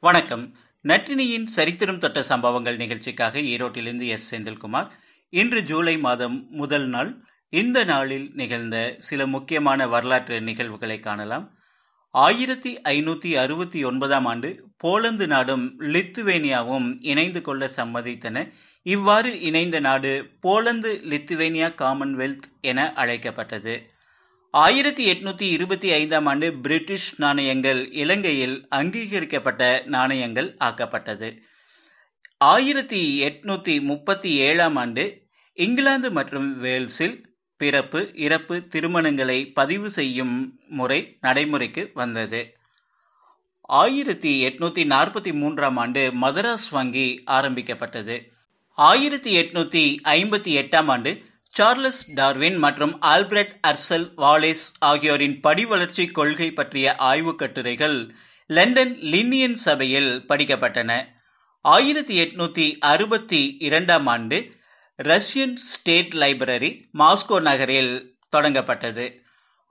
வணக்கம். நட்டினியின் சரித்திரம் தொட்ட சம்பவங்கள் நிகழ்ச்சிக்காக ஈரோட்டிலிருந்து எஸ். செந்தில்குமார். இன்று ஜூலை மாதம் முதல் நாள் இந்த நாளில் நிகழ்ந்த சில முக்கியமான வரலாற்று நிகழ்வுகளை காணலாம். ஆயிரத்தி ஐநூத்தி அறுபத்தி ஒன்பதாம் ஆண்டு போலந்து நாடும் லித்துவேனியாவும் இணைந்து கொள்ள சம்மதித்தன. இவ்வாறு இணைந்த நாடு போலந்து லித்துவேனியா காமன்வெல்த் என அழைக்கப்பட்டது. ஆயிரத்தி எட்நூத்தி இருபத்தி ஐந்தாம் ஆண்டு பிரிட்டிஷ் நாணயங்கள் இலங்கையில் அங்கீகரிக்கப்பட்ட நாணயங்கள் ஆக்கப்பட்டது. ஆயிரத்தி எட்நூத்தி முப்பத்தி ஏழாம் ஆண்டு இங்கிலாந்து மற்றும் வேல்ஸில் பிறப்பு இறப்பு திருமணங்களை பதிவு செய்யும் முறை நடைமுறைக்கு வந்தது. ஆயிரத்தி எட்நூத்தி நாற்பத்தி மூன்றாம் ஆண்டு மதராஸ் வங்கி ஆரம்பிக்கப்பட்டது. ஆயிரத்தி எட்நூத்தி ஐம்பத்தி எட்டாம் ஆண்டு சார்லஸ் டார்வின் மற்றும் ஆல்பிரட் அர்சல் வாலேஸ் ஆகியோரின் படிவளர்ச்சி கொள்கை பற்றிய ஆய்வுக் கட்டுரைகள் லண்டன் லின்னியன் சபையில் படிக்கப்பட்டன. ஆயிரத்தி எட்நூத்தி அறுபத்தி இரண்டாம் ஆண்டு ரஷ்யன் ஸ்டேட் லைப்ரரி மாஸ்கோ நகரில் தொடங்கப்பட்டது.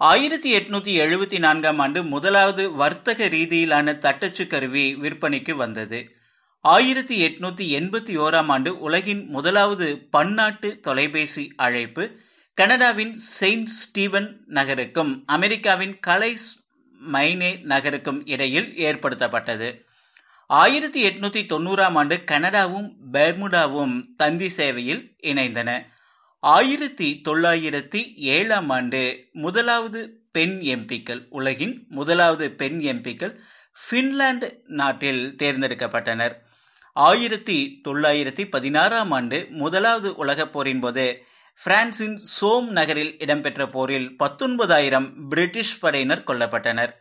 ஆயிரத்தி எட்நூத்தி எழுபத்தி நான்காம் ஆண்டு முதலாவது வர்த்தக ரீதியிலான தட்டச்சு கருவி விற்பனைக்கு வந்தது. ஆயிரத்தி எட்நூத்தி எண்பத்தி ஓராம் ஆண்டு உலகின் முதலாவது பன்னாட்டு தொலைபேசி அழைப்பு கனடாவின் செயின்ட் ஸ்டீவன் நகருக்கும் அமெரிக்காவின் கலைஸ் மைனே நகருக்கும் இடையில் ஏற்படுத்தப்பட்டது. ஆயிரத்தி எட்நூத்தி தொண்ணூறாம் ஆண்டு கனடாவும் பெர்முடாவும் தந்தி சேவையில் இணைந்தன. ஆயிரத்தி தொள்ளாயிரத்தி ஏழாம் ஆண்டு முதலாவது பெண் எம்பிக்கள் உலகின் முதலாவது பெண் எம்பிக்கள் பின்லாந்து நாட்டில் தேர்ந்தெடுக்கப்பட்டனர். ஆயிரத்தி தொள்ளாயிரத்தி பதினாறாம் ஆண்டு முதலாவது உலகப் போரின் போது பிரான்சின் சோம் நகரில் இடம்பெற்ற போரில் பத்தொன்பதாயிரம் பிரிட்டிஷ் படையினர் கொல்லப்பட்டனர்.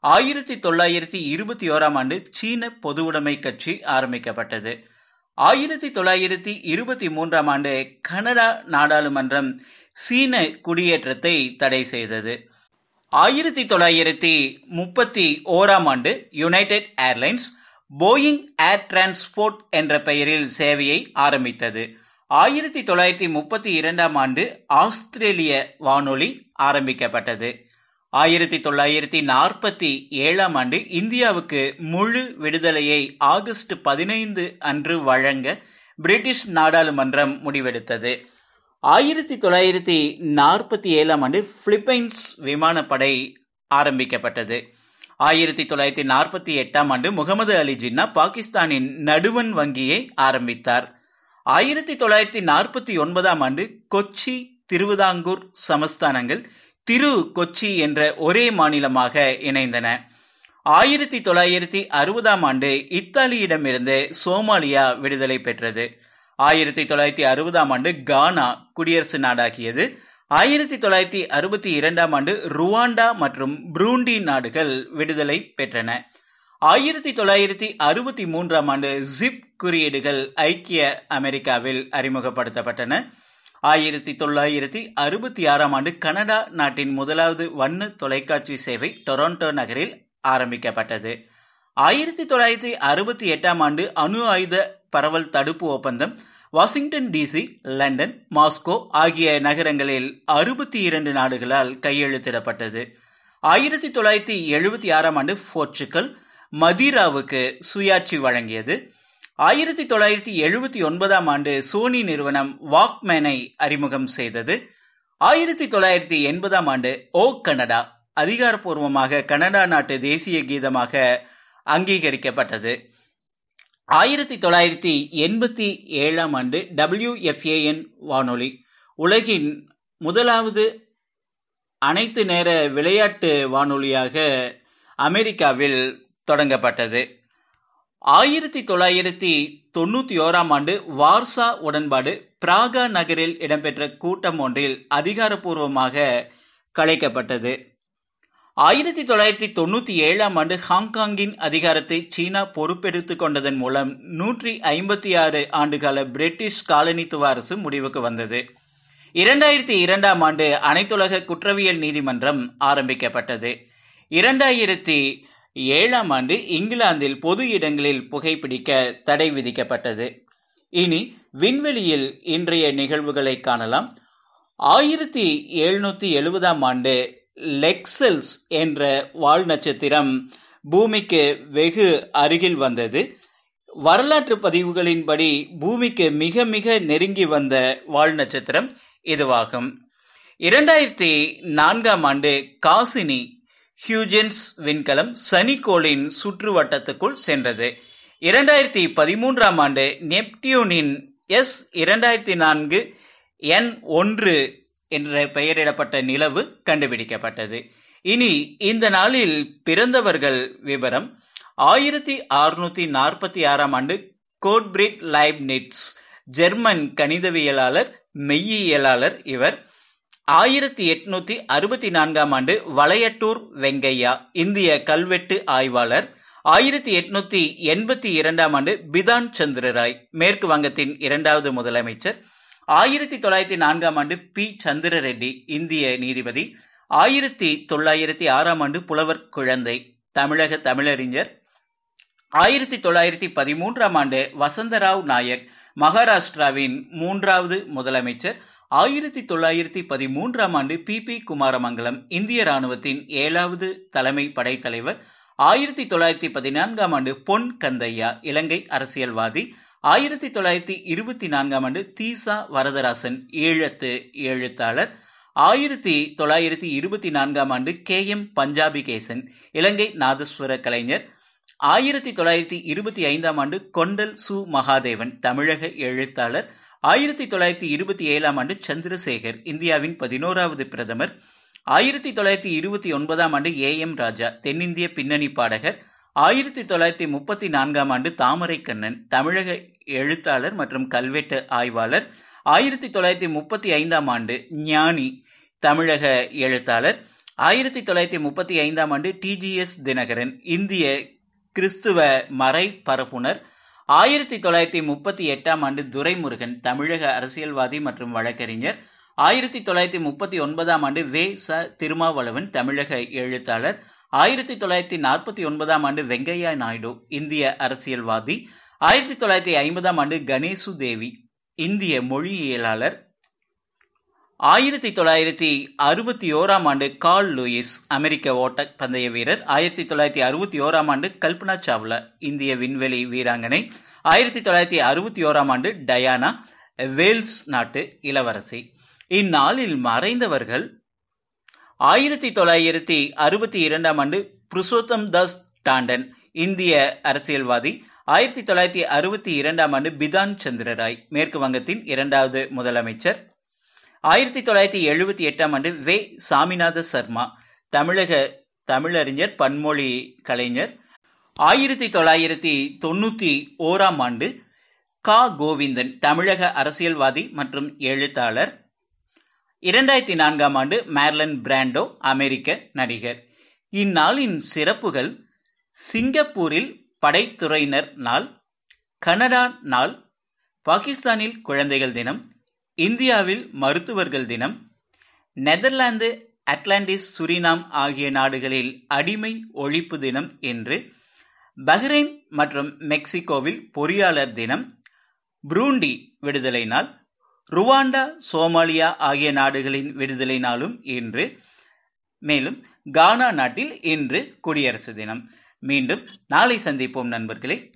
ஆயிரத்தி தொள்ளாயிரத்தி இருபத்தி ஓராம் ஆண்டு சீன பொதுவுடைமை கட்சி ஆரம்பிக்கப்பட்டது. ஆயிரத்தி தொள்ளாயிரத்தி இருபத்தி மூன்றாம் ஆண்டு கனடா நாடாளுமன்றம் சீன குடியேற்றத்தை தடை செய்தது. ஆயிரத்தி தொள்ளாயிரத்தி முப்பத்தி ஓராம் ஆண்டு United Airlines Boeing Air Transport என்ற பெயரில் சேவையை ஆரம்பித்தது. ஆயிரத்தி தொள்ளாயிரத்தி முப்பத்தி இரண்டாம் ஆண்டு ஆஸ்திரேலிய வானொலி ஆரம்பிக்கப்பட்டது. ஆயிரத்தி தொள்ளாயிரத்தி நாற்பத்தி ஏழாம் ஆண்டு இந்தியாவுக்கு முழு விடுதலையை ஆகஸ்ட் பதினைந்து அன்று வழங்க பிரிட்டிஷ் நாடாளுமன்றம் முடிவெடுத்தது. ஆயிரத்தி தொள்ளாயிரத்தி நாற்பத்தி ஏழாம் ஆண்டு பிலிப்பைன்ஸ் விமானப்படை ஆரம்பிக்கப்பட்டது. ஆயிரத்தி தொள்ளாயிரத்தி நாற்பத்தி எட்டாம் ஆண்டு முகமது அலி ஜின்னா பாகிஸ்தானின் நடுவன் வங்கியை ஆரம்பித்தார். ஆயிரத்தி தொள்ளாயிரத்தி நாற்பத்தி ஒன்பதாம் ஆண்டு கொச்சி திருவிதாங்கூர் சமஸ்தானங்கள் திரு கொச்சி என்ற ஒரே மாநிலமாக இணைந்தன. ஆயிரத்தி தொள்ளாயிரத்தி அறுபதாம் ஆண்டு இத்தாலியிடமிருந்து சோமாலியா விடுதலை பெற்றது. ஆயிரத்தி தொள்ளாயிரத்தி அறுபதாம் ஆண்டு கானா குடியரசு நாடாகியது. ஆயிரத்தி தொள்ளாயிரத்தி அறுபத்தி இரண்டாம் ஆண்டு ருவாண்டா மற்றும் புரூண்டி நாடுகள் விடுதலை பெற்றன. ஆயிரத்தி தொள்ளாயிரத்தி அறுபத்தி மூன்றாம் ஆண்டு ஜிப் குறியீடுகள் ஐக்கிய அமெரிக்காவில் அறிமுகப்படுத்தப்பட்டன. ஆயிரத்தி தொள்ளாயிரத்தி அறுபத்தி ஆறாம் ஆண்டு கனடா நாட்டின் முதலாவது வண்ண தொலைக்காட்சி சேவை டொரண்டோ நகரில் ஆரம்பிக்கப்பட்டது. ஆயிரத்தி தொள்ளாயிரத்தி அறுபத்தி எட்டாம் ஆண்டு அணு ஆயுத பரவல் தடுப்பு ஒப்பந்தம் வாஷிங்டன் டிசி லண்டன் மாஸ்கோ ஆகிய நகரங்களில் அறுபத்தி இரண்டு நாடுகளால் கையெழுத்திடப்பட்டது. ஆயிரத்தி தொள்ளாயிரத்தி எழுபத்தி ஆறாம் ஆண்டு போர்ச்சுக்கல் மதீராவுக்கு சுயாட்சி வழங்கியது. ஆயிரத்தி தொள்ளாயிரத்தி எழுபத்தி ஒன்பதாம் ஆண்டு சோனி நிறுவனம் வாக்மேனை அறிமுகம் செய்தது. ஆயிரத்தி தொள்ளாயிரத்தி எண்பதாம் ஆண்டு ஓ கனடா அதிகாரப்பூர்வமாக கனடா நாட்டு தேசிய கீதமாக அங்கீகரிக்கப்பட்டது. ஆயிரத்தி தொள்ளாயிரத்தி எண்பத்தி ஏழாம் ஆண்டு டபிள்யூஎஃப்ஏஎன் வானொலி உலகின் முதலாவது அனைத்து நேர விளையாட்டு வானொலியாக அமெரிக்காவில் தொடங்கப்பட்டது. ஆயிரத்தி தொள்ளாயிரத்தி தொண்ணூத்தி ஓராம் ஆண்டு வார்சா உடன்பாடு பிராகா நகரில் இடம்பெற்ற கூட்டம் ஒன்றில் அதிகாரப்பூர்வமாக கலைக்கப்பட்டது. ஆயிரத்தி தொள்ளாயிரத்தி தொண்ணூத்தி ஏழாம் ஆண்டு ஹாங்காங்கின் அதிகாரத்தை சீனா பொறுப்பெடுத்துக் கொண்டதன் மூலம் நூற்றி ஐம்பத்தி ஆறு ஆண்டுகால பிரிட்டிஷ் காலனித்துவ அரசு முடிவுக்கு வந்தது. இரண்டாயிரத்தி இரண்டாம் ஆண்டு அனைத்துலக குற்றவியல் நீதிமன்றம் ஆரம்பிக்கப்பட்டது. இரண்டாயிரத்தி ஏழாம் ஆண்டு இங்கிலாந்தில் பொது இடங்களில் புகைப்பிடிக்க தடை விதிக்கப்பட்டது. இனி விண்வெளியில் இன்றைய நிகழ்வுகளை காணலாம். ஆயிரத்தி எழுநூத்தி எழுபதாம் ஆண்டு லெக்சல்ஸ் என்ற வால் நட்சத்திரம் பூமிக்கு வெகு அருகில் வந்தது. வரலாற்று பதிவுகளின்படி பூமிக்கு மிக மிக நெருங்கி வந்த வால் நட்சத்திரம் இதுவாகும். இரண்டாயிரத்தி நான்காம் ஆண்டு காசினி ஹியூஜென்ஸ் விண்கலம் சனிக்கோளின் சுற்று வட்டத்துக்குள் சென்றது. இரண்டாயிரத்தி பதிமூன்றாம் ஆண்டு நெப்டியூனின் எஸ் இரண்டாயிரத்தி நான்கு என் ஒன்று என்ற பெயரிடப்பட்ட நிலவு கண்டுபிடிக்கப்பட்டது. இனி இந்த நாளில் பிறந்தவர்கள் விவரம். ஆயிரத்தி அறுநூத்தி நாற்பத்தி ஆறாம் ஆண்டு கோட்பிரிட் லைப்னிட்ஸ் ஜெர்மன் கணிதவியலாளர் மெய்யியலாளர் இவர். ஆயிரத்தி எட்நூத்தி அறுபத்தி நான்காம் ஆண்டு வளையட்டூர் வெங்கையா இந்திய கல்வெட்டு ஆய்வாளர். ஆயிரத்தி எட்நூத்தி எண்பத்தி இரண்டாம் ஆண்டு பிதான் சந்திரராய் மேற்கு வங்கத்தின் இரண்டாவது முதலமைச்சர். ஆயிரத்தி தொள்ளாயிரத்தி நான்காம் ஆண்டு பி. சந்திர ரெட்டி இந்திய நீதிபதி. ஆயிரத்தி தொள்ளாயிரத்தி ஆறாம் ஆண்டு புலவர் குழந்தை தமிழக தமிழறிஞர். ஆயிரத்தி தொள்ளாயிரத்தி பதிமூன்றாம் ஆண்டு வசந்தராவ் நாயக் மகாராஷ்டிராவின் மூன்றாவது முதலமைச்சர். ஆயிரத்தி தொள்ளாயிரத்தி பதிமூன்றாம் ஆண்டு பி. பி. குமாரமங்கலம் இந்திய ராணுவத்தின் ஏழாவது தலைமை படைத்தலைவர். ஆயிரத்தி தொள்ளாயிரத்தி பதினான்காம் ஆண்டு பொன் கந்தையா இலங்கை அரசியல்வாதி. ஆயிரத்தி தொள்ளாயிரத்தி இருபத்தி நான்காம் ஆண்டு தீசா வரதராசன் ஈழத்து எழுத்தாளர். ஆயிரத்தி தொள்ளாயிரத்தி இருபத்தி நான்காம் ஆண்டு கே எம் பஞ்சாபிகேசன் இலங்கை நாதஸ்வர கலைஞர். ஆயிரத்தி தொள்ளாயிரத்தி இருபத்தி ஐந்தாம் ஆண்டு கொண்டல் சு மகாதேவன் தமிழக எழுத்தாளர். ஆயிரத்தி தொள்ளாயிரத்தி இருபத்தி ஏழாம் ஆண்டு சந்திரசேகர் இந்தியாவின் பதினோராவது பிரதமர். ஆயிரத்தி தொள்ளாயிரத்தி இருபத்தி ஒன்பதாம் ஆண்டு ஏ எம் ராஜா தென்னிந்திய பின்னணி பாடகர். ஆயிரத்தி தொள்ளாயிரத்தி முப்பத்தி நான்காம் ஆண்டு தாமரை கண்ணன் தமிழக எழுத்தாளர் மற்றும் கல்வெட்டு ஆய்வாளர். ஆயிரத்தி தொள்ளாயிரத்தி முப்பத்தி ஐந்தாம் ஆண்டு ஞானி தமிழக எழுத்தாளர். ஆயிரத்தி தொள்ளாயிரத்தி முப்பத்தி ஐந்தாம் ஆண்டு டிஜிஎஸ் தினகரன் இந்திய கிறிஸ்துவ மறை பரப்புனர். ஆயிரத்தி தொள்ளாயிரத்தி முப்பத்தி எட்டாம் ஆண்டு துரைமுருகன் தமிழக அரசியல்வாதி மற்றும் வழக்கறிஞர். ஆயிரத்தி தொள்ளாயிரத்தி முப்பத்தி ஒன்பதாம் ஆண்டு வே ச திருமாவளவன் தமிழக எழுத்தாளர். ஆயிரத்தி தொள்ளாயிரத்தி நாற்பத்தி ஒன்பதாம் ஆண்டு வெங்கையா நாயுடு இந்திய அரசியல்வாதி. ஆயிரத்தி தொள்ளாயிரத்தி ஐம்பதாம் ஆண்டு கணேசு தேவி இந்திய மொழியியலாளர். ஆயிரத்தி தொள்ளாயிரத்தி அறுபத்தி ஓராம் ஆண்டு கார்ல் லூயிஸ் அமெரிக்க ஓட்ட பந்தய வீரர். ஆயிரத்தி தொள்ளாயிரத்தி அறுபத்தி ஓராம் ஆண்டு கல்பனா சாவ்லா இந்திய விண்வெளி வீராங்கனை. ஆயிரத்தி தொள்ளாயிரத்தி அறுபத்தி ஓராம் ஆண்டு டயானா வேல்ஸ் நாட்டு இளவரசி. இந்நாளில் மறைந்தவர்கள் ஆயிரத்தி தொள்ளாயிரத்தி அறுபத்தி இரண்டாம் ஆண்டு புருஷோத்தம் தாஸ் டாண்டன் இந்திய அரசியல்வாதி. ஆயிரத்தி தொள்ளாயிரத்தி அறுபத்தி இரண்டாம் ஆண்டு பிதான் சந்திரராய் மேற்கு வங்கத்தின் இரண்டாவது முதலமைச்சர். ஆயிரத்தி தொள்ளாயிரத்தி எழுபத்தி எட்டாம் ஆண்டு வே. சாமிநாத சர்மா தமிழக தமிழறிஞர் பன்மொழி கலைஞர். ஆயிரத்தி தொள்ளாயிரத்தி தொண்ணூத்தி ஓராம் ஆண்டு கா. கோவிந்தன் தமிழக அரசியல்வாதி மற்றும் எழுத்தாளர். இரண்டாயிரத்தி நான்காம் ஆண்டு மேர்லன் பிராண்டோ அமெரிக்க நடிகர். இந்நாளின் சிறப்புகள் சிங்கப்பூரில் படைத்துறையினர் நாள் கனடா நாள் பாகிஸ்தானில் குழந்தைகள் தினம் இந்தியாவில் மருத்துவர்கள் தினம் நெதர்லாந்து அட்லாண்டிஸ் சுரினாம் ஆகிய நாடுகளில் அடிமை ஒழிப்பு தினம் என்று பஹ்ரைன் மற்றும் மெக்சிகோவில் பொறியாளர் தினம் புரூண்டி விடுதலை நாள் ருவாண்டா சோமாலியா ஆகிய நாடுகளின் விடுதலை நாளும் இன்று மேலும் கானா நாட்டில் இன்று குடியரசு தினம். மீண்டும் நாளை சந்திப்போம் நண்பர்களே.